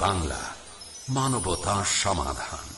বাংলা মানবতা সমাধান।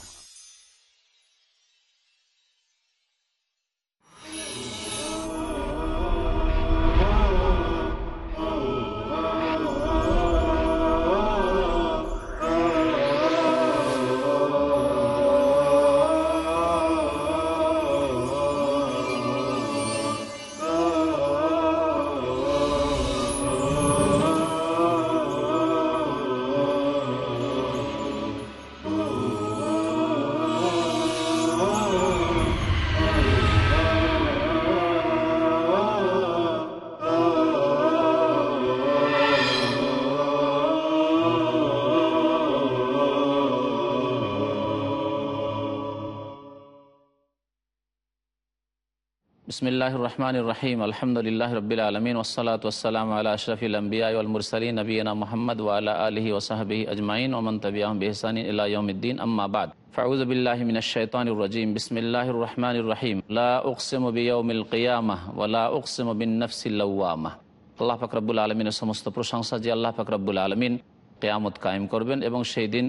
বিসমিল্লাহ রহমান রহিম আলহামদুলিল্লাহ রবিল আলমিন ওসালাত ওসালাম আল্লাহ আশরফিল আম্বিয়ালমুরসলী নবীনা মোহাম্মদ ওয়ালা আলহি ওসাহাবি আজমাইন ওমন তবিয়াম বেহসান ইলাউদ্দিন আম্মাবাদ ফাউজবিল্লাহমিনশাইতানিরজিম বিসমিল্লাহ রহমান রহিম লা উকসিম বিয়ৌমিল কিয়ামাহ ওলা উকসিম বিন নফসিল্লাওয়ামাহ আল্লাহ ফাকরাবুল আলমিনের সমস্ত প্রশংসা যে আল্লাহ ফাকরাবুল আলমিন কেয়ামত কায়েম করবেন এবং সেই দিন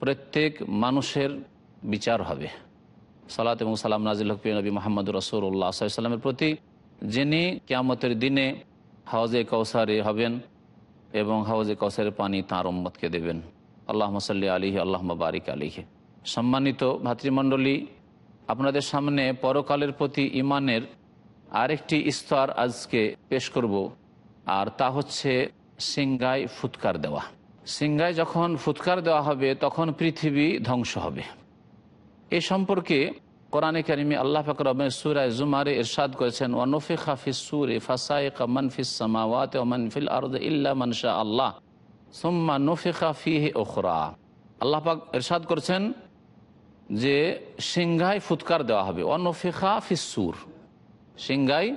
প্রত্যেক মানুষের বিচার হবে সালাত এবং সালাম নাজিল হকফি নবী মোহাম্মদ রসুল্লাহ সাল্লামের প্রতি, যিনি কেয়ামতের দিনে হাওজে কৌসারে হবেন এবং হাওজে কৌসারের পানি তাঁর উম্মতকে দেবেন। আল্লাহ মসাল্লি আলিহি আল্লাহ বারিক আলিহি সম্মানিত ভাতৃমণ্ডলী, আপনাদের সামনে পরকালের প্রতি ইমানের আরেকটি স্তর আজকে পেশ করব, আর তা হচ্ছে সিংগায় ফুৎকার দেওয়া। সিংগায় যখন ফুৎকার দেওয়া হবে, তখন পৃথিবী ধ্বংস হবে। এ সম্পর্কে কোরআনে কারিমি আল্লাহ ফাকর সুরায় জুমারে ইরশাদ করেছেন ওয়ানফি খাফিস সুরে ফাসাইকা মানফিস সামাওয়াত মানফিল আরদ ইল্লা মানশা আল্লাহ, সুম্মা নফিখা ফিহে ওখরা আল্লাহ পাক ইরশাদ করছেন যে সিংহায় ফুৎকার দেওয়া হবে অনফিখা ফিসুর সিংহায়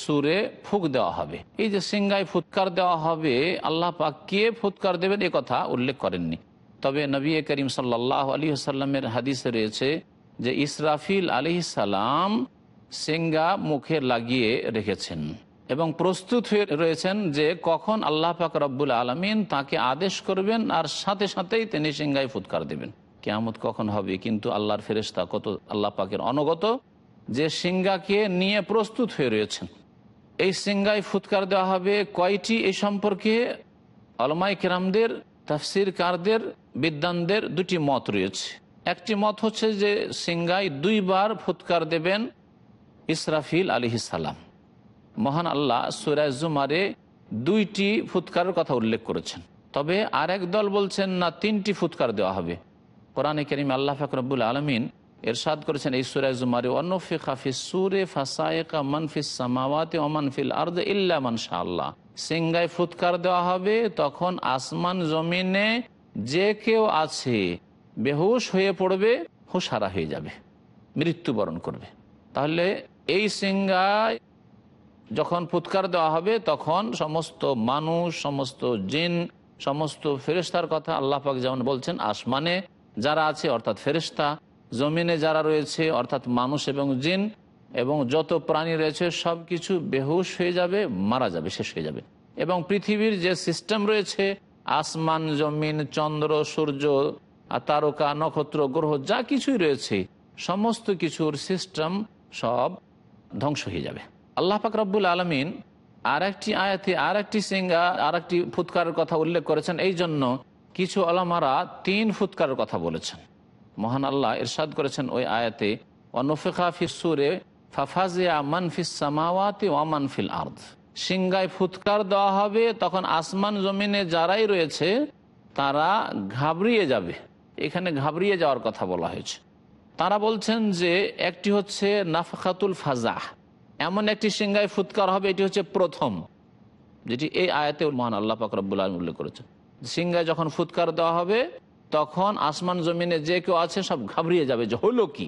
সুরে ফুক দেওয়া হবে। এই যে সিংহায় ফুৎকার দেওয়া হবে, আল্লাহ পাক কে ফুৎকার দেবেন এ কথা উল্লেখ করেননি। তবে নবী করিম সাল্লাহ আলী সাল্লামের হাদিসে রয়েছে যে ইসরাফিল আলি সালাম সিঙ্গা মুখে লাগিয়ে রেখেছেন এবং প্রস্তুত হয়ে রয়েছেন যে কখন আল্লাহ পাক রব্বুল আলমিন তাকে আদেশ করবেন আর সাথে সাথেই তিনি সিংগায় ফুৎকার দেবেন। কেয়ামত কখন হবে কিন্তু আল্লাহর ফেরেস্তা কত আল্লাহ পাকের অনগত যে সিংগাকে নিয়ে প্রস্তুত হয়ে রয়েছেন। এই সিংগায় ফুৎকার দেওয়া হবে কয়টি এই সম্পর্কে? আলমাই কেরামদের তাফসির কারদের বিদ্যানদের দুটি মত রয়েছে। একটি মত হচ্ছে যে সিংগাই দুইবার ফুৎকার দেবেন ইসরাফিল সালাম। মহান আল্লাহ সুরাজ জুমারে দুইটি ফুৎকারের কথা উল্লেখ করেছেন। তবে আর এক দল বলছেন, না, তিনটি ফুৎকার দেওয়া হবে। কোরআনে করিম আল্লাহ ফাকরবুল আলমিন এরশাদ করেছেন এই সুরাজ জুমারে অনফি খাফিস সুরে ফাসায়কা মনফিস সামাওয়াতে ওমানফিল আর্দ ইল্লা মানশা আল্লাহ সিংগায় ফুৎকার দেওয়া হবে, তখন আসমান জমিনে যে কেউ আছে, বেহুশ হয়ে পড়বে, হুশারা হয়ে যাবে, মৃত্যুবরণ করবে। তাহলে এই সিংগায় যখন ফুৎকার দেওয়া হবে, তখন সমস্ত মানুষ, সমস্ত জিন, সমস্ত ফেরিস্তার কথা আল্লাহ পাক যেমন বলছেন, আসমানে যারা আছে, অর্থাৎ ফেরিস্তা জমিনে যারা রয়েছে, অর্থাৎ মানুষ এবং জিন এবং যত প্রাণী রয়েছে সব কিছু বেহুশ হয়ে যাবে, মারা যাবে, শেষ হয়ে যাবে। এবং পৃথিবীর যে সিস্টেম রয়েছে, আসমান, জমিন, চন্দ্র, সূর্য তারকা, নক্ষত্র, গ্রহ, যা কিছুই রয়েছে, সমস্ত কিছুর সিস্টেম সব ধ্বংস হয়ে যাবে। আল্লাহ পাক রব্বুল আলমিন আর একটি আয়াতে আর একটি সিঙ্গা আর একটি ফুৎকারের কথা উল্লেখ করেছেন। এই জন্য কিছু আলামারা তিন ফুৎকারের কথা বলেছেন। মহান আল্লাহ ইরশাদ করেছেন ওই আয়াতে অনুফেখা ফিসুরে ফাফাজিয়া মানফিস সামাওয়াতি ওয়ামান ফিল আর্দ। সিংগায় ফুৎকার দেওয়া হবে, তখন আসমান জমিনে যারাই রয়েছে, তারা ঘাবড়িয়ে যাবে। এখানে ঘাবড়িয়ে যাওয়ার কথা বলা হয়েছে। তারা বলছেন যে, একটি হচ্ছে নাফাকাতুল ফাজা এমন একটি সিংগায় ফুৎকার হবে, এটি হচ্ছে প্রথম, যেটি এই আয়াতে মহান আল্লাহ পাকরবুল আলম উল্লেখ করেছেন। সিংগায় যখন ফুৎকার দেওয়া হবে, তখন আসমান জমিনে যে কেউ আছে, সব ঘাবড়িয়ে যাবে যে, হলো কি?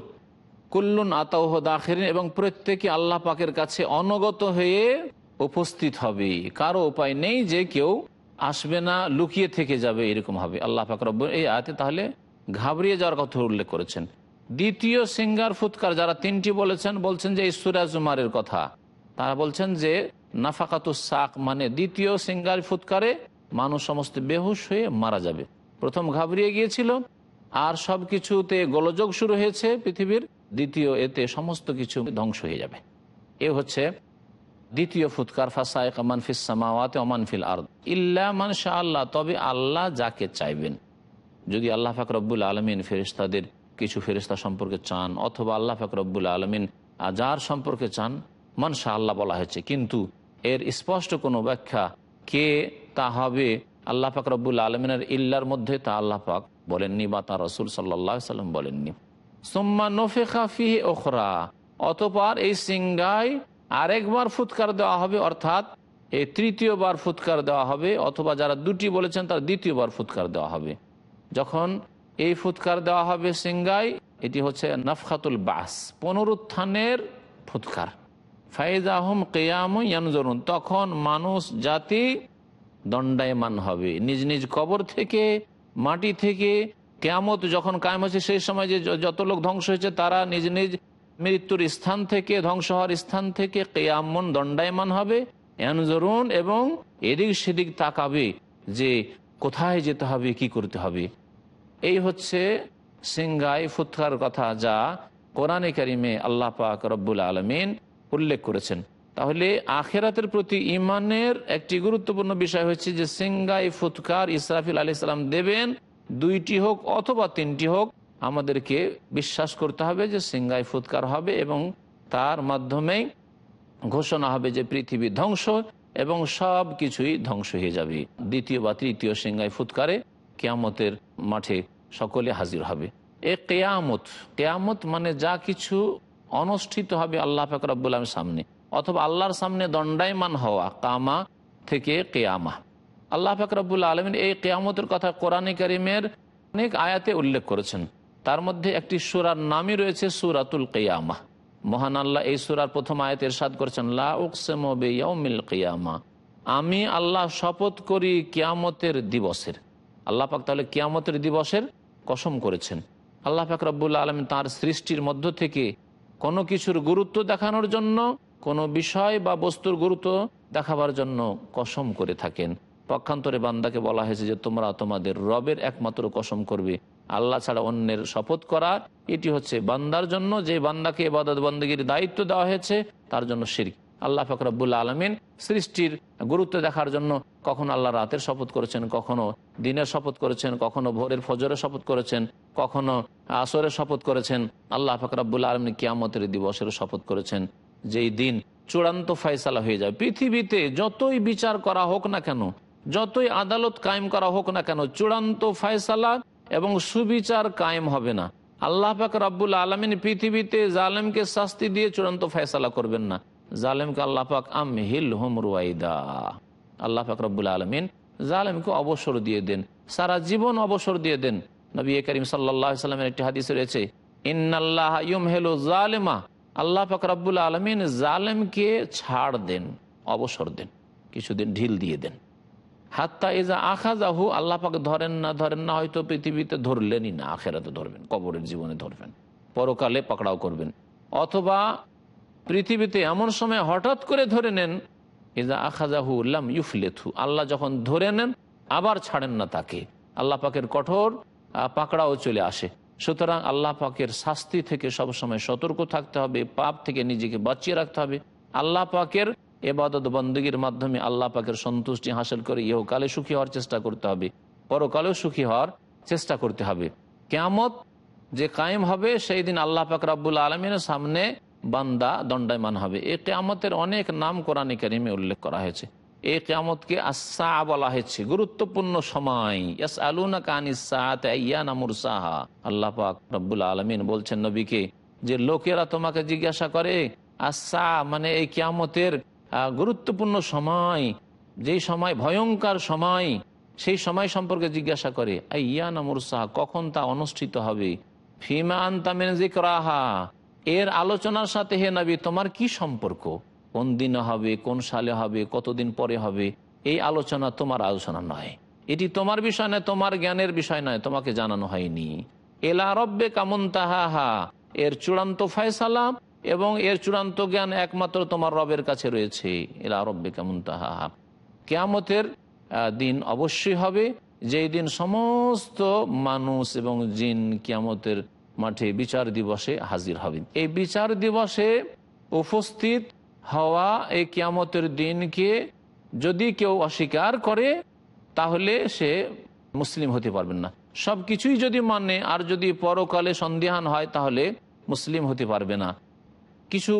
কুল্লুন আতাহ দাখিরিন এবং প্রত্যেকে আল্লাহ পাকের কাছে অনগত হয়ে উপস্থিত হবে। কারও উপায় নেই যে কেউ আসবে না, লুকিয়ে থেকে যাবে এরকম হবে। আল্লাহ পাক রব্ব এই আয়াতে তাহলে ঘাবড়িয়ে যাওয়ার কথা উল্লেখ করেছেন। দ্বিতীয় সিঙ্গার ফুৎকার যারা তিনটি বলেছেন, বলছেন যে ইসুরাজ উমারের কথা। তারা বলছেন যে নাফাকাতু সাক মানে দ্বিতীয় সিঙ্গার ফুৎকারে মানুষ সমস্ত বেহুশ হয়ে মারা যাবে। প্রথম ঘাবড়িয়ে গিয়েছিল। আর সব কিছুতে গোলযোগ শুরু হয়েছে পৃথিবীর। দ্বিতীয়, এতে সমস্ত কিছু ধ্বংস হয়ে যাবে। এ হচ্ছে দ্বিতীয় ফুৎকার ফাসায় মানফিস সামাওয়াতে অমানফিল আর ইল্লা মান শাহ আল্লাহ, তবে আল্লাহ যাকে চাইবেন। যদি আল্লাহ ফাকরবুল আলমিন ফেরিস্তাদের কিছু ফেরিস্তা সম্পর্কে চান, অথবা আল্লাহ ফাকরবুল আলমিন যার সম্পর্কে চান, মান শাহ আল্লাহ বলা হয়েছে। কিন্তু এর স্পষ্ট কোনো ব্যাখ্যা কে তা হবে আল্লাহ পাক রব্বুল আলমিনের ইল্লার মধ্যে তা আল্লাহ পাক বলেননি বা তা রসুল সাল্লাহ সাল্লাম বলেননি। সোম্মা নফেখা ফিহে ওখরা অতপর এই সিংগায় আরেকবার ফুৎকার দেওয়া হবে, অর্থাৎ এই তৃতীয়বার ফুৎকার দেওয়া হবে, অথবা যারা দুটি বলেছেন তার দ্বিতীয়বার ফুৎকার দেওয়া হবে। যখন এই ফুৎকার দেওয়া হবে সিংগায় এটি হচ্ছে নফখাতুল বাস, পুনরুত্থানের ফুৎকার। ফাইজ আহম কেয়াম ইয়ানজরুন, তখন মানুষ, জাতি দণ্ডায়মান হবে। নিজ নিজ কবর থেকে, মাটি থেকে কেয়ামত যখন কায়েম হচ্ছে সেই সময় যে যত লোক ধ্বংস হয়েছে, তারা নিজ নিজ মৃত্যুর স্থান থেকে, ধ্বংস হওয়ার স্থান থেকে কেয়ামন দণ্ডায়মান হবে। এনজরুন এবং এদিক সেদিক তাকাবে যে কোথায় যেতে হবে, কি করতে হবে। এই হচ্ছে সিংগাই ফুৎকার কথা যা কোরআনে কারিমে আল্লাহ পাক রব্বুল আলমিন উল্লেখ করেছেন। তাহলে আখেরাতের প্রতি ইমানের একটি গুরুত্বপূর্ণ বিষয় হচ্ছে যে সিংগাই ফুৎকার ইসরাফিল আলি সাল্লাম দেবেন দুইটি হোক অথবা তিনটি হোক, আমাদেরকে বিশ্বাস করতে হবে যে সিংগাই ফুৎকার হবে এবং তার মাধ্যমেই ঘোষণা হবে যে পৃথিবী ধ্বংস এবং সব কিছুই ধ্বংস হয়ে যাবে। দ্বিতীয় বা তৃতীয় সিংগাই ফুৎকারে কেয়ামতের মাঠে সকলে হাজির হবে। এ কেয়ামত কেয়ামত মানে যা কিছু অনুষ্ঠিত হবে আল্লাহ ফাকরাবুল আলমের সামনে অথবা আল্লাহর সামনে দণ্ডায়মান হওয়া, কামা থেকে কেয়ামা। আল্লাহ ফাকরাবুল আলমিন এই কেয়ামতের কথা কোরআন করিমের অনেক আয়াতে উল্লেখ করেছেন। তার মধ্যে একটি সুরার নামই রয়েছে সুরাতুল কেয়ামা মহান আল্লাহ এই সুরার প্রথম আয়াতের সাদ করেছেন লাউকসেমিল কেয়ামা আমি আল্লাহ শপথ করি কিয়ামতের দিবসের। আল্লাহ পাক তাহলে কিয়ামতের দিবসের কসম করেছেন। আল্লাহ পাক রব্বুল্লা আলম তার সৃষ্টির মধ্য থেকে কোনো কিছুর গুরুত্ব দেখানোর জন্য, কোনো বিষয় বা বস্তুর গুরুত্ব দেখাবার জন্য কসম করে থাকেন। পক্ষান্তরে বান্দাকে বলা হয়েছে যে তোমরা তোমাদের রবের একমাত্র কসম করবে। আল্লাহ ছাড়া অন্যের শপথ করা, এটি হচ্ছে বান্দার জন্য। যে বান্দাকে এবাদত বন্দীগীর দায়িত্ব দেওয়া হয়েছে, তার জন্য শির আল্লাহ ফকরাবুল্লা আলমিন সৃষ্টির গুরুত্ব দেখার জন্য কখনো আল্লাহ রাতের শপথ করেছেন, কখনো দিনের শপথ করেছেন, কখনো ভোরের ফজরের শপথ করেছেন, কখনো আসরের শপথ করেছেন। আল্লাহ ফকরাবুল্লা আলমিন কিয়ামতের দিবসের শপথ করেছেন। যেই দিন চূড়ান্ত ফয়সালা হয়ে যায়। পৃথিবীতে যতই বিচার করা হোক না কেন যতই আদালত কায়েম করা হোক না কেন, চূড়ান্ত ফয়সালা এবং সুবিচার কায়েম হবে না। আল্লাহ পাক রাব্বুল আলমিন পৃথিবীতে জালেমকে শাস্তি দিয়ে চূড়ান্ত ফয়সালা করবেন না। জালেমকে আল্লাহ পাক আম হিল হোম রুয়াইদা। আল্লাহ পাক রব্বুল আলমিন জালেমকে অবসর দিয়ে দেন, সারা জীবন অবসর দিয়ে দেন। নবী করিম সাল্লামের একটি হাদিস রয়েছে ইউম হেলো জালেমা। আল্লাহ পাক আলমিন জালেমকে ছাড় দেন, অবসর দেন, কিছুদিন ঢিল দিয়ে দেন। হাত্তা এজা আখা যাহু আল্লাহ পাক ধরেন না ধরেন না, হয়তো পৃথিবীতে ধরলেনই না, আখেরাতে ধরবেন, কবরের জীবনে ধরবেন, পরকালে পাকড়াও করবেন। অথবা পৃথিবীতে এমন সময় হঠাৎ করে ধরে নেন এজা আখাজাহু উল্লাম ইউফলেথু, আল্লাহ যখন ধরে নেন, আবার ছাড়েন না তাকে। আল্লাহ পাকের কঠোর পাকড়াও চলে আসে। সুতরাং আল্লাহ পাকের শাস্তি থেকে সবসময় সতর্ক থাকতে হবে, পাপ থেকে নিজেকে বাঁচিয়ে রাখতে হবে। আল্লাহ পাকের এবাদত বন্দীগীর মাধ্যমে আল্লাহ পাকের সন্তুষ্টি হাসিল করে ইহকালে সুখী হওয়ার চেষ্টা করতে হবে। পরকালেও সুখী হওয়ার চেষ্টা করতে হবে। কেয়ামত যে কায়েম হবে, সেই দিন আল্লাহ পাক রাব্বুল আলমিনের সামনে বান্দা দণ্ডায়মান হবে। এই কেয়ামতের অনেক নাম কোরআন কারিমে উল্লেখ করা হয়েছে। এই কেয়ামতকে আসা বলা হয়েছে। গুরুত্বপূর্ণ সময়। ইয়াস কানিসাহা আল্লাহ পাক রব্বুল আলমিন বলছেন নবীকে, যে লোকেরা তোমাকে জিজ্ঞাসা করে আসা মানে এই কেয়ামতের গুরুত্বপূর্ণ সময়, যেই সময়, ভয়ঙ্কর সময়, সেই সময় সম্পর্কে জিজ্ঞাসা করে ইয়ানা মুরসাহ, কখন তা অনুষ্ঠিত হবে? ফিমা আন্তামেন জিকরাহা এর আলোচনার সাথে, হে নবী, তোমার কি সম্পর্ক? কোন দিনে হবে, কোন সালে হবে, কতদিন পরে হবে? এই আলোচনা তোমার আলোচনা নয়। এটি তোমার বিষয় নয়, তোমার জ্ঞানের বিষয় নয়, তোমাকে জানানো হয়নি। এলা রব্বে কামন তাহা এর চূড়ান্ত ফয়সালা এবং এর চূড়ান্ত জ্ঞান একমাত্র তোমার রবের কাছে রয়েছে। এলা রব্বে কামন তাহা কেয়ামতের দিন অবশ্যই হবে, যেই দিন সমস্ত মানুষ এবং জিন কিয়ামতের মাঠে বিচার দিবসে হাজির হবে এই বিচার দিবসে উপস্থিত হওয়া এই কিয়ামতের দিনকে যদি কেউ অস্বীকার করে, তাহলে সে মুসলিম হতে পারবেন না। সব কিছুই যদি মানে আর যদি পরকালে সন্দেহান হয়, তাহলে মুসলিম হতে পারবে না। কিছু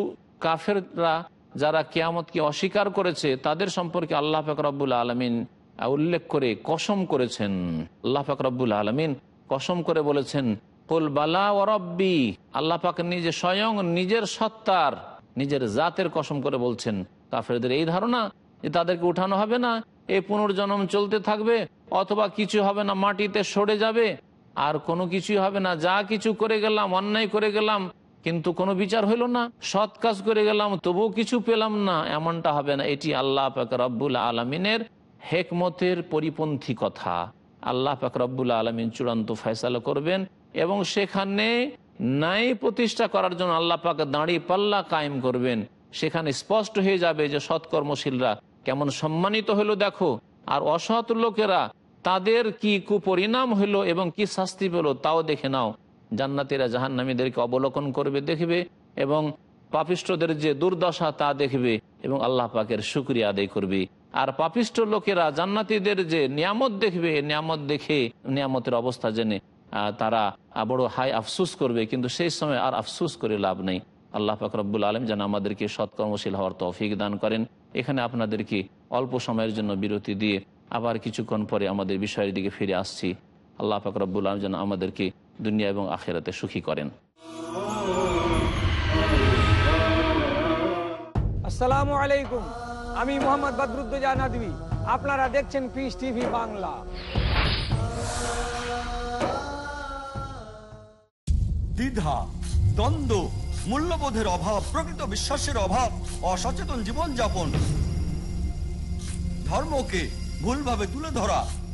কাফেররা যারা কেয়ামতকে অস্বীকার করেছে, তাদের সম্পর্কে আল্লাহ ফাকরাবুল আলমিন উল্লেখ করে কসম করেছেন। আল্লাহ ফাকরাবুল আলমিন কসম করে বলেছেন, কুল বালা ওরব্বি আল্লাহ পাক নিজে স্বয়ং নিজের সত্তার, নিজের জাতের কসম করে বলছেন। কাফেরদের এই ধারণা যে তাদেরকে উঠানো হবে না এই পুনর্জন্ম চলতে থাকবে, অথবা কিছু হবে না, মাটিতে সরে যাবে, আর কোনো কিছুই হবে না, যা কিছু করে গেলাম, অন্যায় করে গেলাম কিন্তু কোনো বিচার হইল না। সৎ কাজ করে গেলাম, তবুও কিছু পেলাম না। এমনটা হবে না। এটি আল্লাহ পাক রব্বুল আলমিনের হেকমতের পরিপন্থী কথা। আল্লাহ পাক রব্বুল আলমিন চূড়ান্ত ফয়সালা করবেন এবং সেখানে ন্যায় প্রতিষ্ঠা করার জন্য আল্লাহ পাক দাঁড়িয়ে পাল্লা কায়েম করবেন। সেখানে স্পষ্ট হয়ে যাবে যে সৎকর্মশীলরা কেমন সম্মানিত হলো দেখো, আর অসৎ লোকেরা তাদের কি কুপরিণাম হলো এবং কি শাস্তি পেল তাও দেখে নাও। জান্নাতিরা জাহান্নামীদেরকে অবলোকন করবে, দেখবে এবং পাপিষ্টদের যে দুর্দশা তা দেখবে এবং আল্লাহ পাকের শুক্রিয়া আদায় করবে। আর পাপিষ্ট লোকেরা জান্নাতীদের যে নিয়ামত দেখবে নিয়ামত দেখে, নিয়ামতের অবস্থা জেনে তারা বড় হাই আফসুস করবে, কিন্তু সেই সময় আর আফসুস করে লাভ নেই। আল্লাহ পাক রব্বুল আলম যেন আমাদেরকে সৎকর্মশীল হওয়ার তৌফিক দান করেন। এখানে আপনাদেরকে অল্প সময়ের জন্য বিরতি দিয়ে আবার কিছুক্ষণ পরে আমাদের বিষয়ের দিকে ফিরে আসছি। আল্লাহ পাক রব্বুল আলম যেন আমাদেরকে দুনিয়া এবং আখেরাতে সুখী করেন। আসসালামু আলাইকুম। আমি মোহাম্মদ বদরুদ্দোজা আপনারা দেখছেন পিস টিভি বাংলা। দ্বিধা দ্বন্দ্ব মূল্যবোধের অভাব প্রকৃত বিশ্বাসের অভাব অসচেতন জীবনযাপন ধর্মকে ভুলভাবে তুলে ধরা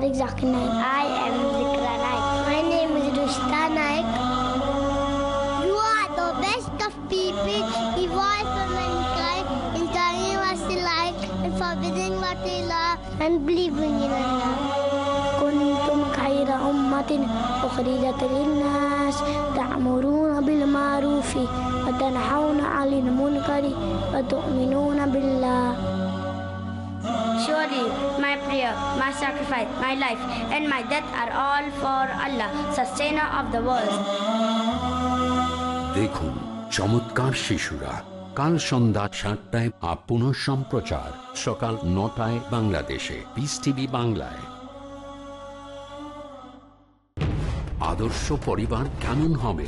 My name is Farid Zakir Naik. I am Zikra Naik. My name is Rushta Naik. You are the best of people, evolved for mankind, in telling what they like, and forbidding what they love, and believing in Allah. كنتم خير أمة أخرجت للناس تأمرون بالمعروف وتنحون عن المنكر وتؤمنون بالله Surely my prayer, my sacrifice, my life, and my death are all for Allah, sustainer of the world. দেখুন চমৎকার শিশুরা কাল সন্ধ্যা সাতটায় আর পুনঃ সম্প্রচার সকাল নটায় বাংলাদেশে পিস টিভি বাংলায় আদর্শ পরিবার কেমন হবে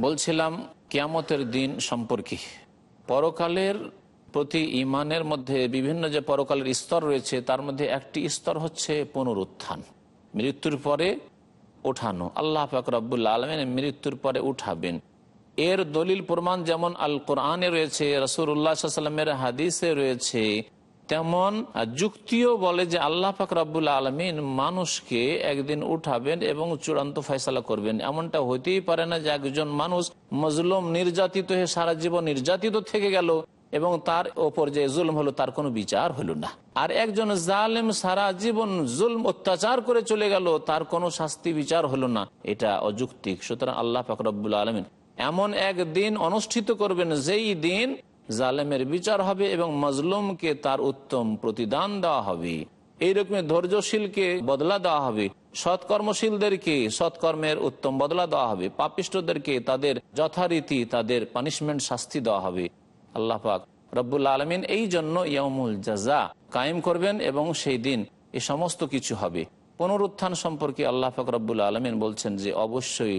বলছিলাম, কিয়ামতের দিন সম্পর্কে। পরকালের প্রতি ইমানের মধ্যে বিভিন্ন যে পরকালের স্তর রয়েছে, তার মধ্যে একটি স্তর হচ্ছে পুনরুত্থান। মৃত্যুর পরে ওঠানো। আল্লাহ পাক আলমেন মৃত্যুর পরে উঠাবেন। এর দলিল প্রমাণ যেমন আল কোরআনে রয়েছে রসুল্লাহ সাল্লামের হাদিসে রয়েছে তেমন যুক্তিও বলে যে আল্লাহ পাক রব্বুল আলমিন মানুষকে একদিন উঠাবেন এবং চূড়ান্ত ফয়সালা করবেন। এমনটা হইতেই পারে না যে একজন মানুষ মজলুম, নির্যাতিত হয়ে সারা জীবন নির্যাতিত থেকে গেল এবং তার ওপর যে জুলম হলো তার কোনো বিচার হলো না। আর একজন জালেম সারা জীবন জুলম অত্যাচার করে চলে গেল, তার কোনো শাস্তি বিচার হলো না। এটা অযুক্তিক। সুতরাং আল্লাহ ফাকরবুল আলমিন এমন এক দিন অনুষ্ঠিত করবেন যেই দিন জালেমের বিচার হবে এবং মজলুমকে তার উত্তম প্রতিদান দেওয়া হবে। এইরকম ধৈর্যশীলকে বদলা দেওয়া হবে। সৎকর্মশীলদেরকে সৎকর্মের উত্তম বদলা দেওয়া হবে। পাপিষ্টদেরকে তাদের যথারীতি তাদের পানিশমেন্ট শাস্তি দেওয়া হবে। আল্লাহ পাক রব্বুল আলমিন এই জন্য ইয়ামুল জাজা কায়েম করবেন এবং সেই দিন এ সমস্ত কিছু হবে। পুনরুত্থান সম্পর্কে আল্লাহ পাক রব্বুল আলমিন বলছেন যে, অবশ্যই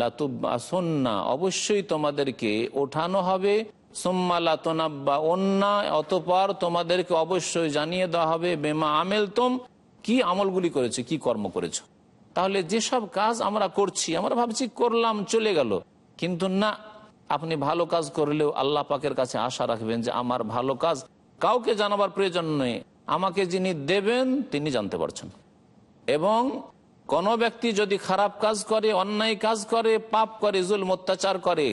লাতুবাসন্না অবশ্যই তোমাদেরকে ওঠানো হবে সোম্মা লাতনাব্বা অন্যা অতপর তোমাদেরকে অবশ্যই জানিয়ে দেওয়া হবে, বেমা আমেল তোম কি আমলগুলি করেছে, কি কর্ম করেছ। তাহলে যেসব কাজ আমরা করছি, আমরা ভাবছি করলাম, চলে গেল। কিন্তু না, আপনি ভালো কাজ করলেও আল্লাহ পাকের কাছে আশা রাখবেন যে আমার ভালো কাজ কাউকে জানাবার প্রয়োজন নেই আমাকে যিনি দেবেন, তিনি জানতে পারছেন। এবং কোন ব্যক্তি যদি খারাপ কাজ করে, অন্যায় কাজ করে, পাপ করে জুল অত্যাচার করে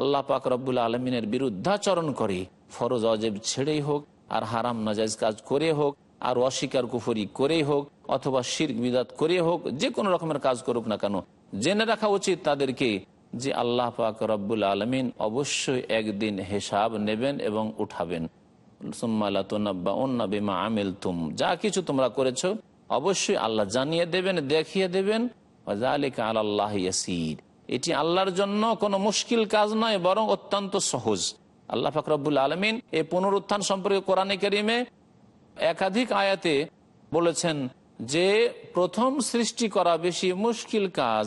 আল্লাহ পাক রব্বুল আলমিনের বিরুদ্ধাচরণ করে। ফরজ, অজেব ছেড়েই হোক, আর হারাম নাজাইজ কাজ করে হোক, আর অস্বীকার, কুফরি করেই হোক, অথবা শির্ক, বিদাত করে হোক যে কোনো রকমের কাজ করুক না কেন, জেনে রাখা উচিত তাদেরকে যে আল্লাহ পাক রব্বুল আলমিন অবশ্যই একদিন হিসাব নেবেন এবং উঠাবেন। আমিল তুম যা কিছু তোমরা করেছ, অবশ্যই আল্লাহ জানিয়ে দেবেন, দেখিয়ে দেবেন। আল্লাহ এটি আল্লাহর জন্য কোনো মুশকিল কাজ নয়, বরং অত্যন্ত সহজ। আল্লাহ ফাকরাবুল আলমিন এই পুনরুত্থান সম্পর্কে কোরআনে করিমে একাধিক আয়াতে বলেছেন যে, প্রথম সৃষ্টি করা বেশি মুশকিল কাজ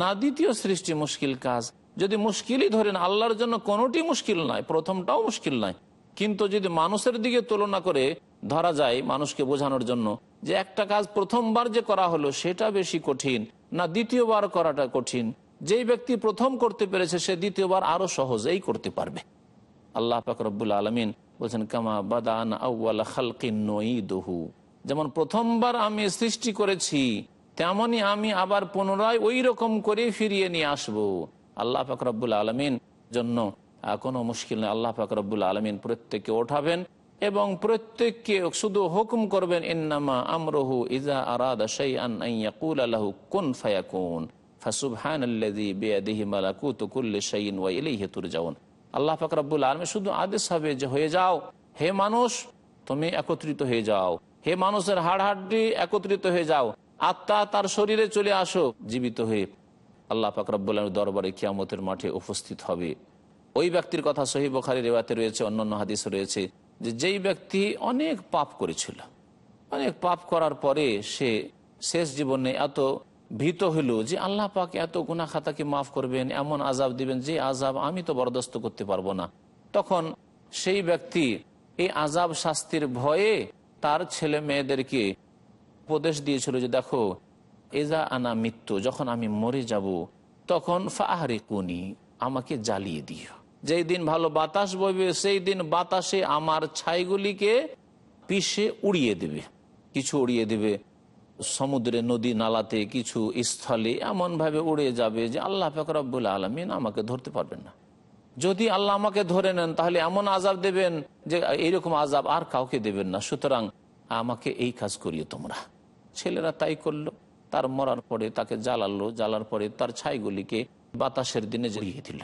না দ্বিতীয় সৃষ্টি মুশকিল কাজ। যদি মুশকিলই ধরেন, আল্লাহর জন্য কোনোটি মুশকিল নয়, প্রথমটাও মুশকিল নয়। কিন্তু যদি মানুষের দিকে তুলনা করে ধরা যায় মানুষকে বোঝানোর জন্য যে, একটা কাজ প্রথমবার যে করা হলো সেটা বেশি কঠিন, না দ্বিতীয়বার করাটা কঠিন যেই ব্যক্তি প্রথম করতে পেরেছে, সে দ্বিতীয়বার আরও সহজেই করতে পারবে। আল্লাহ ফাকরবুল আলমিন বলছেন, কামা বাদান আউ্লাহু যেমন প্রথমবার আমি সৃষ্টি করেছি, তেমনি আমি আবার পুনরায় ওই রকম করে ফিরিয়ে নিয়ে আসব। আল্লাহ ফাকরবুল আলমিন জন্য কোনো মুশকিল নেই। আল্লাহ ফাকরবুল আলমিন প্রত্যেককে ওঠাবেন এবং প্রত্যেককে শুধু হুকুম করবেন, ইন্নামা আমরহু ইজা আরাদা শাইআন আন ইয়াকুল আলাহু কুন ফায়াকুন। ফাসুবহানাল্লাযী বিয়াদিহি মালাকুতু কুল্লি শাইইন ওয়া ইলাইহি তুরজাউন। আল্লাহ পাক রব্বুল শুধু আদেশ হবে যে, হয়ে যাও। হে মানুষ, তুমি একত্রিত হয়ে যাও। হে মানুষের হাড় হাড্ডি একত্রিত হয়ে যাও। আত্মা তার শরীরে চলে আসো জীবিত হয়ে। আল্লাহ পাক রব্বুল দরবারে কিয়ামতের মাঠে উপস্থিত হবে। ওই ব্যক্তির কথা সহি বখারি রেওয়াতে রয়েছে, অন্যান্য হাদিস রয়েছে যে, যেই ব্যক্তি অনেক পাপ করেছিল, অনেক পাপ করার পরে সে শেষ জীবনে এত ভীত হইল যে আল্লাহ পাক এত গুনা খাতাকে মাফ করবেন, এমন আজাব দিবেন যে আজাব আমি তো বরদাস্ত করতে পারব না। তখন সেই ব্যক্তি এই আজাব শাস্তির ভয়ে তার ছেলে মেয়েদেরকে উপদেশ দিয়েছিল যে দেখো, এজা আনা মৃত্যু যখন আমি মরে যাব, তখন ফাহারে কুনি আমাকে জ্বালিয়ে দিও। যেই দিন ভালো বাতাস বইবে, সেই দিন বাতাসে আমার ছাইগুলিকে পিষে উড়িয়ে দেবে, কিছু উড়িয়ে দেবে। সমুদ্রে নদী নালাতে কিছু স্থলে এমনভাবে উড়ে যাবে যে আল্লাহ ফেকরাবুল আলমিন আমাকে ধরতে পারবেন না। যদি আল্লাহ আমাকে ধরে নেন, তাহলে এমন আজাব দেবেন যে এইরকম আজাব আর কাউকে দেবেন না। সুতরাং আমাকে এই কাজ করিও তোমরা। ছেলেরা তাই করল। তার মরার পরে তাকে জ্বালালো। জ্বালার পরে তার ছাইগুলিকে বাতাসের দিনে জ্বলিয়ে দিল।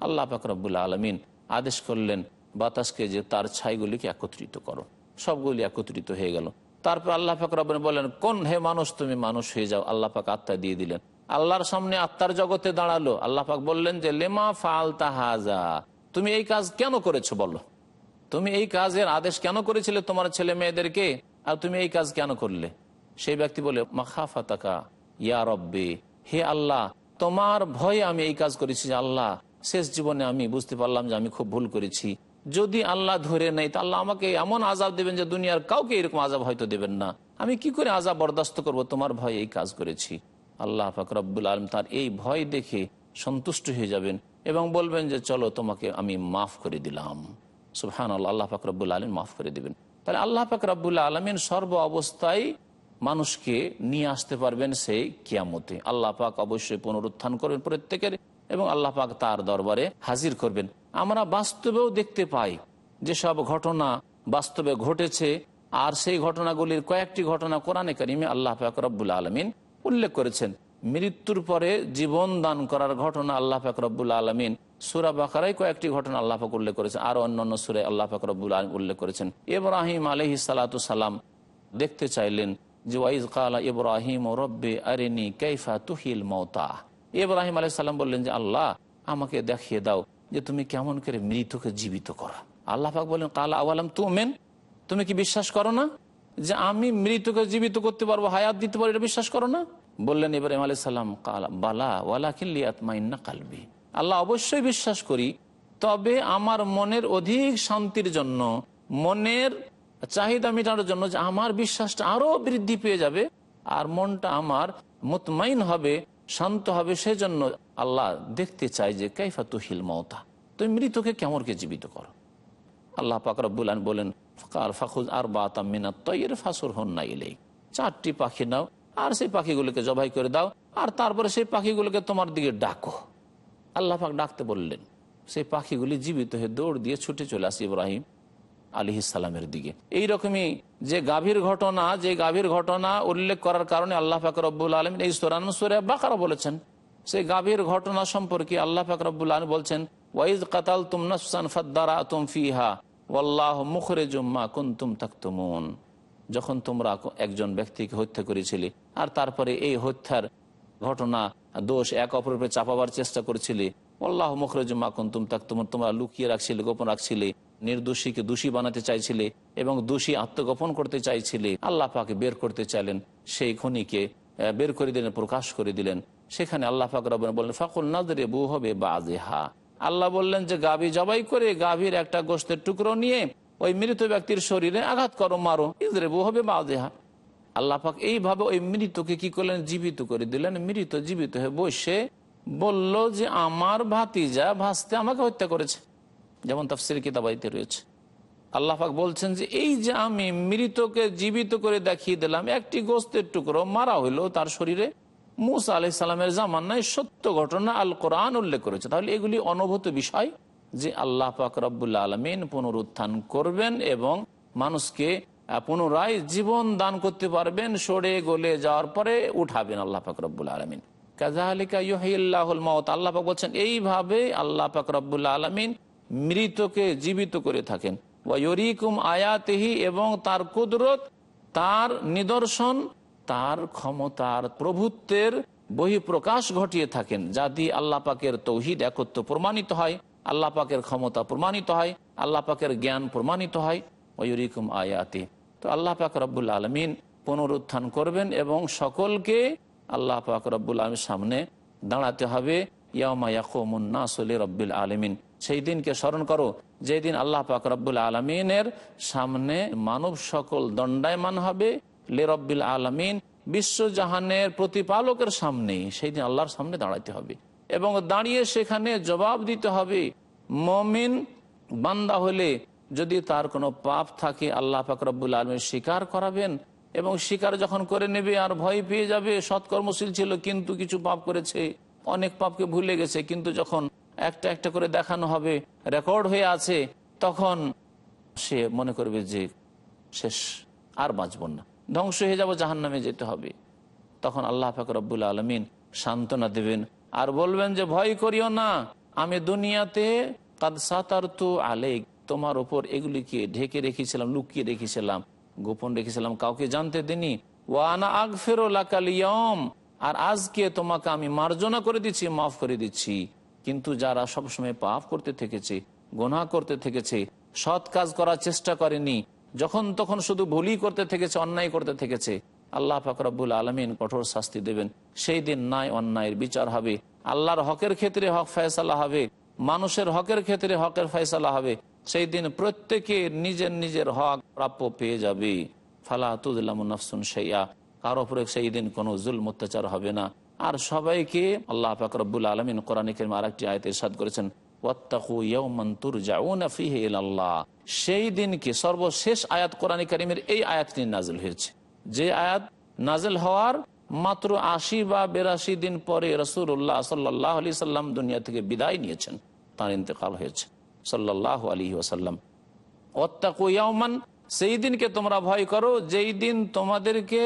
আল্লাহ ফাকরাবুল আলমিন আদেশ করলেন, বাতাসকে যে তার ছাইগুলিকে একত্রিত করো। সবগুলি একত্রিত হয়ে গেল। তারপর আল্লাহ পাক রবেন বলেন কোন হে মানুষ, তুমি মানুষ হয়ে যাও। আল্লাহ পাক আত্মা দিয়ে দিলেন। আল্লাহর সামনে আত্মার জগতে দাঁড়াল। আল্লাহ পাক বললেন যে, লেমা ফাল তাহাজা তুমি এই কাজ কেন করেছ বলো? তুমি এই কাজের আদেশ কেন করেছিলে তোমার ছেলে মেয়েদেরকে? আর তুমি এই কাজ কেন করলে? সেই ব্যক্তি বলে, মাখাফাতাকা, ইয়া রব্বে, হে আল্লাহ, তোমার ভয়ে আমি এই কাজ করেছি আল্লাহ, শেষ জীবনে আমি বুঝতে পারলাম যে আমি খুব ভুল করেছি। যদি আল্লাহ ধরে নেই তা আল্লাহ আমাকে এমন আজাব দেবেন যে দুনিয়ার কাউকে এরকম আজাব হয়তো দেবেন না। আমি কি করে আজাব বরদাস্ত করব? তোমার ভয় এই কাজ করেছি। আল্লাহ ফাকরাবুল আলম তার এই ভয় দেখে সন্তুষ্ট হয়ে যাবেন এবং বলবেন যে, চলো, তোমাকে আমি মাফ করে দিলাম। আল্লাহ আল্লাহ ফাকরাবুল আলম মাফ করে দিবেন। তাহলে আল্লাহ ফাকরাবুল আলমিন সর্ব অবস্থায় মানুষকে নিয়ে আসতে পারবেন সেই কিয়ামতে। আল্লাহ পাক অবশ্যই পুনরুত্থান করবেন প্রত্যেকের এবং আল্লাহ পাক তার দরবারে হাজির করবেন। আমরা বাস্তবেও দেখতে পাই যেসব ঘটনা বাস্তবে ঘটেছে, আর সেই ঘটনাগুলির কয়েকটি ঘটনা কোরআনে কারিমে আল্লাহ ফাকরবুল আলমিন উল্লেখ করেছেন। মৃত্যুর পরে জীবন দান করার ঘটনা আল্লাহ ফাকরবুল আলমিন সুরা বাকারাই কয়েকটি ঘটনা আল্লাহ ফাক উল্লেখ করেছেন আরও অন্যান্য সুরে আল্লাহ ফাকরবুল আলম উল্লেখ করেছেন। ইব্রাহিম আলহি সালাতু সালাম দেখতে চাইলেন যে ওয়াইজ কালা ইব্রাহিম ও রব্বে আরেনি কৈফা তুহিল মৌতা ইব্রাহিম আলাই সাল্লাম বললেন যে, আল্লাহ, আমাকে দেখিয়ে দাও যে তুমি কেমন করে মৃতকে জীবিত করো। আল্লাহ পাক বললেন কালা আওয়ালাম তু মেন তুমি কি বিশ্বাস করো না? যে আমি মৃতকে জীবিত করতে পারব, হায়াত দিতে পারব, এটা বিশ্বাস করো না? বললেন ইব্রাহিম আলাই সাল্লাম কালা, বালা ওয়ালা কিল্লিয়াত মাইন্না কালবি। আল্লাহ অবশ্যই বিশ্বাস করি, তবে আমার মনের অধিক শান্তির জন্য, মনের চাহিদা মেটানোর জন্য যে আমার বিশ্বাসটা আরও বৃদ্ধি পেয়ে যাবে, আর মনটা আমার মুতমাইন হবে শান্ত হবে, সেজন্য আল্লাহ দেখতে চাই যে, কাইফা তুহিল মৌতা তুমি মৃতকে কেমনকে জীবিত করো? আল্লাহ পাকরবুল বলেন কাল ফাখুজ আর বাতামিনা তৈর ফাসুর হন না এলেই চারটি পাখি নাও, আর সেই পাখিগুলোকে জবাই করে দাও, আর তারপরে সেই পাখিগুলোকে তোমার দিকে ডাকো। আল্লাহ পাক ডাকতে বললেন, সেই পাখিগুলি জীবিত হয়ে দৌড় দিয়ে ছুটে চলে আসে ইব্রাহিম। আলী ইসালামের দিকে। এই রকমই যে গাভীর ঘটনা, যে গাভীর ঘটনা উল্লেখ করার কারণে আল্লাহ ফাকর রব্বুল আলম এই সোরান সোরে বাকারা বলেছেন। সেই গাভীর ঘটনা সম্পর্কে আল্লাহ ফাকর রব্বুল আলম বলছেন, ওয়াইজ কাতাল তুম নফসান ফদ্দারা তুম ফিহা, ওয়াল্লাহ মুখরে জুম্মা কুন্তুম তাকতুমুন। যখন তোমরা একজন ব্যক্তিকে হত্যা করেছিলে আর তারপরে এই হত্যার ঘটনা, দোষ এক অপরের চাপাবার চেষ্টা করেছিলে আল্লাহ মুখরজুম্মা কুন্তুম তাকতুমুন। তোমরা লুকিয়ে রাখছিলে, গোপন রাখছিলে নির্দোষীকে দোষী বানাতে চাইছিলে এবং দোষী আত্মগোপন করতে চাইছিলে, আল্লাহ পাকে বের করতে চাইলেন, সেই খনিকে বের করে দিলেন, প্রকাশ করে দিলেন। সেখানে আল্লাহ পাক রবেন বললেন, ফাকুল নাজরে বউ হবে বাজেহা। আল্লাহ বললেন যে, গাভী জবাই করে গাভীর একটা গোস্তের টুকরো নিয়ে ওই মৃত ব্যক্তির শরীরে আঘাত করো, মারো। ইজরে বউ হবে বাজেহা। আল্লাহ পাক এইভাবে ওই মৃতকে কি করলেন? জীবিত করে দিলেন। মৃত জীবিত হয়ে বসে বলল যে, আমার ভাতিজা ভাসতে আমাকে হত্যা করেছে। যেমন তাফসির কিতাবাইতে রয়েছে। আল্লাহাক বলছেন যে, এই যে আমি মৃতকে জীবিত করে দেখিয়ে দিলাম, একটি গোস্তের টুকরো মারা হইল তার শরীরে, মুসা আলি সাল্লামের জামান্নায় সত্য ঘটনা আল কোরআন উল্লেখ করেছে। তাহলে এগুলি অনুভূত বিষয় যে আল্লাহ পাক রব্বুল্লা আলমিন পুনরুত্থান করবেন এবং মানুষকে পুনরায় জীবন দান করতে পারবেন, সরে গলে যাওয়ার পরে উঠাবেন আল্লাহ পাক রব্বুল আলমিন। কাজাহালিকা ইহিল্লাহুল মত আল্লাহ পাক বলছেন, এইভাবে আল্লাহ পাক রব্বুল্লা আলমিন মৃতকে জীবিত করে থাকেন। আয়াতেহি এবং তার কুদরত, তার নিদর্শন, তার ক্ষমতার প্রভুত্বের বহিঃপ্রকাশ ঘটিয়ে থাকেন। যা দিয়ে আল্লাহ পাকের তৌহিদ একত্র প্রমাণিত হয়, আল্লাহ পাকের ক্ষমতা প্রমাণিত হয়, আল্লাহ পাকের জ্ঞান প্রমাণিত হয়। ওয়রিকুম আয়াতে। তো আল্লাহ পাক রব্বুল আলমিন পুনরুত্থান করবেন এবং সকলকে আল্লাহ পাক রব্বুল আলমীর সামনে দাঁড়াতে হবে। ইয়ামা ইয়াকুমুন্না সলি রব্বুল আলমিন। সেই দিনকে স্মরণ করো, যেদিন আল্লাহ পাক রব্বুল আলমিনের সামনে মানব সকল দণ্ডায়মান হবে। লে রব্বুল আলমিন বিশ্বজাহানের প্রতিপালকের সামনে সেই দিন আল্লাহর সামনে দাঁড়াতে হবে এবং দাঁড়িয়ে সেখানে জবাব দিতে হবে। মমিন বান্দা হলে যদি তার কোনো পাপ থাকে, আল্লাহ পাক রব্বুল আলমী স্বীকার করাবেন এবং স্বীকার যখন করে নেবে আর ভয় পেয়ে যাবে। সৎকর্মশীল ছিল কিন্তু কিছু পাপ করেছে, অনেক পাপকে ভুলে গেছে, কিন্তু যখন একটা একটা করে দেখানো হবে, রেকর্ড হয়ে আছে, তখন সে মনে করবে যে শেষ, আর বাঁচব না। ধ্বংস হয়ে যাব জাহান নামে যেতে হবে। তখন আল্লাহ ফাকর রব্বুল আলমিন সান্ত্বনা দেবেন আর বলবেন যে, ভয় করিও না, আমি দুনিয়াতে কাদ সাতার তো আলেক তোমার ওপর এগুলিকে ঢেকে রেখেছিলাম, লুকিয়ে রেখেছিলাম, গোপন রেখেছিলাম, কাউকে জানতে দিনি ওয়ানা আগ ফেরো লাকালিয়ম আর আজকে তোমাকে আমি মার্জনা করে দিচ্ছি, মাফ করে দিচ্ছি। কিন্তু যারা সবসময় পাপ করতে থেকেছে গোনা করতে থেকেছে, সৎ কাজ করার চেষ্টা করেনি, যখন তখন শুধু ভুলই করতে থেকেছে, অন্যায় করতে থেকেছে, আল্লাহ ফাকরাবুল আলমিন কঠোর শাস্তি দেবেন। সেই দিন ন্যায় অন্যায়ের বিচার হবে। আল্লাহর হকের ক্ষেত্রে হক ফয়সালা হবে। মানুষের হকের ক্ষেত্রে হকের ফয়সালা হবে। সেই দিন প্রত্যেকে নিজের নিজের হক প্রাপ্য পেয়ে যাবে। ফালা তুজুন সেইয়া কারও উপরে সেই দিন কোনো জুল অত্যাচার হবে না। আর সবাইকে আল্লাহ ফাকরবুল আলমিন কোরআনিকের আরেকটি আয়তে সাদ করেছেন সেই দিনকে সর্বশেষ আয়াত কোরআন করিমের এই আয়াতটি নাজল হয়েছে। যে আয়াত নাজল হওয়ার মাত্র আশি বা বেরাশি দিন পরে রসুল্লাহ সাল্লাহ আলি সাল্লাম দুনিয়া থেকে বিদায় নিয়েছেন, তার ইন্তেকাল হয়েছে সাল্লাহ আলী ওসাল্লাম অত্যাকু ইয়ামান সেই দিনকে তোমরা ভয় করো, যেই দিন তোমাদেরকে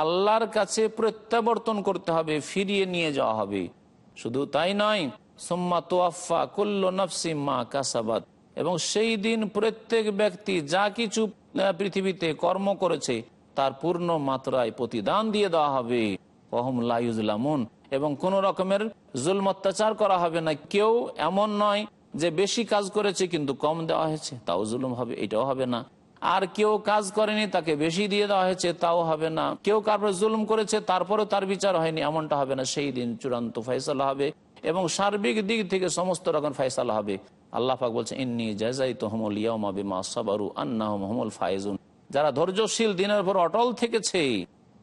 আল্লাহর কাছে প্রত্যাবর্তন করতে হবে, ফিরিয়ে নিয়ে যাওয়া হবে। শুধু তাই নয়, সোম্মা তোয়াফা কুল্ল মা কাসাবাদ এবং সেই দিন প্রত্যেক ব্যক্তি যা কিছু পৃথিবীতে কর্ম করেছে, তার পূর্ণ মাত্রায় প্রতিদান দিয়ে দেওয়া হবে। ওহম লাইজুলামুন এবং কোন রকমের জুলম অত্যাচার করা হবে না। কেউ এমন নয় যে বেশি কাজ করেছে কিন্তু কম দেওয়া হয়েছে, তাও জুলুম হবে, এটাও হবে না। আর কেউ কাজ করেনি, তাকে বেশি দিয়ে দেওয়া হয়েছে, তাও হবে না। কেউ কারপর জুলুম করেছে, তারপরেও তার বিচার হয়নি, এমনটা হবে না। সেই দিন চূড়ান্ত ফয়সালা হবে এবং সার্বিক দিক থেকে সমস্ত রকম ফয়সালা হবে। আল্লাহ পাক বলছে, ইন্নি জাজাই তোহমল ইয়ামা বিমা আন্না মোহাম্মল ফায়জুন যারা ধৈর্যশীল, দিনের উপর অটল থেকেছে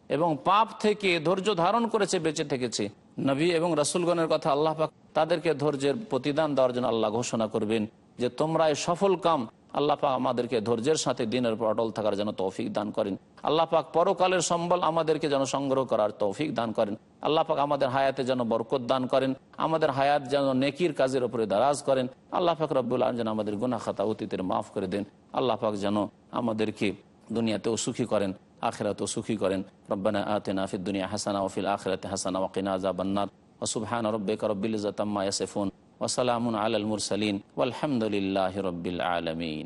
এবং পাপ থেকে ধৈর্য ধারণ করেছে, বেঁচে থেকেছে। নবী এবং রাসুলগণের কথা আল্লাহ পাক তাদেরকে ধৈর্যের প্রতিদান দেওয়ার জন্য আল্লাহ ঘোষণা করবেন। যে তোমরা সফল কাম, আল্লাহ পাক আমাদেরকে ধৈর্যের সাথে দিনের উপর অটল থাকার যেন তৌফিক দান করেন। আল্লাহ পাক পরকালের সম্বল আমাদেরকে যেন সংগ্রহ করার তৌফিক দান করেন। আল্লাহ পাক আমাদের হায়াতে যেন বরকত দান করেন। আমাদের হায়াত যেন নেকির কাজের উপরে দারাজ করেন। আল্লাহ পাক রব্বুল আলম যেন আমাদের গুনা খাতা অতীতের মাফ করে দেন। আল্লাহ পাক যেন আমাদেরকে দুনিয়াতেও সুখী করেন, আখেরাতেও সুখী করেন। রব্বানা আতেনা ফিদ দুনিয়া হাসানা ওফিল আখেরাতে হাসানা ওয়াকিনা আযাবান্নার। ওয়া সুবহান রাব্বিকা রব্বিল ইজ্জাতি আম্মা ইয়াসিফুন। ওয়া সালামুন আলাল মুরসালিন ওয়ালহামদুলিল্লাহি রব্বিল আলামিন